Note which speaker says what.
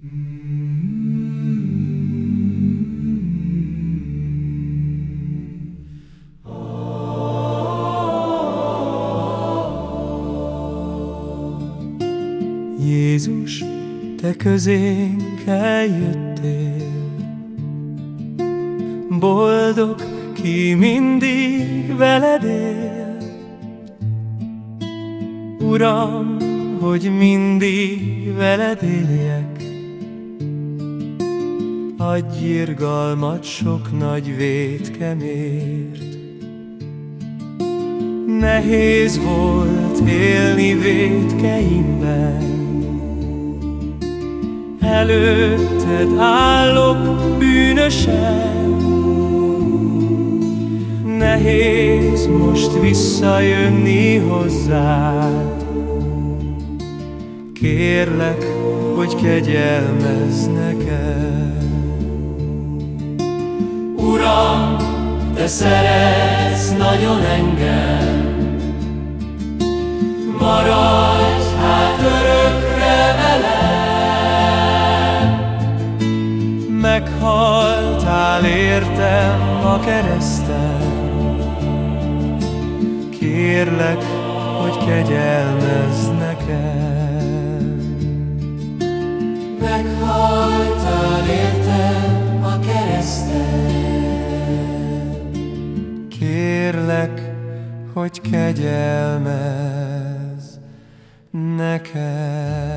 Speaker 1: Jézus, Te közénk eljöttél, Boldog, ki mindig veled él. Uram, hogy mindig veled éljek, Adj irgalmat sok nagy vétkemért. Nehéz volt élni vétkeimben, Előtted állok bűnösen. Nehéz most visszajönni hozzád. Kérlek, hogy kegyelmezz nekem
Speaker 2: szeretsz nagyon engem. Maradj hát örökre velem.
Speaker 1: Meghaltál értem a kereszten. Kérlek, hogy kegyelmezz nekem
Speaker 2: Meghaltál értem a kereszten
Speaker 1: Kérlek, hogy kegyelmezz nekem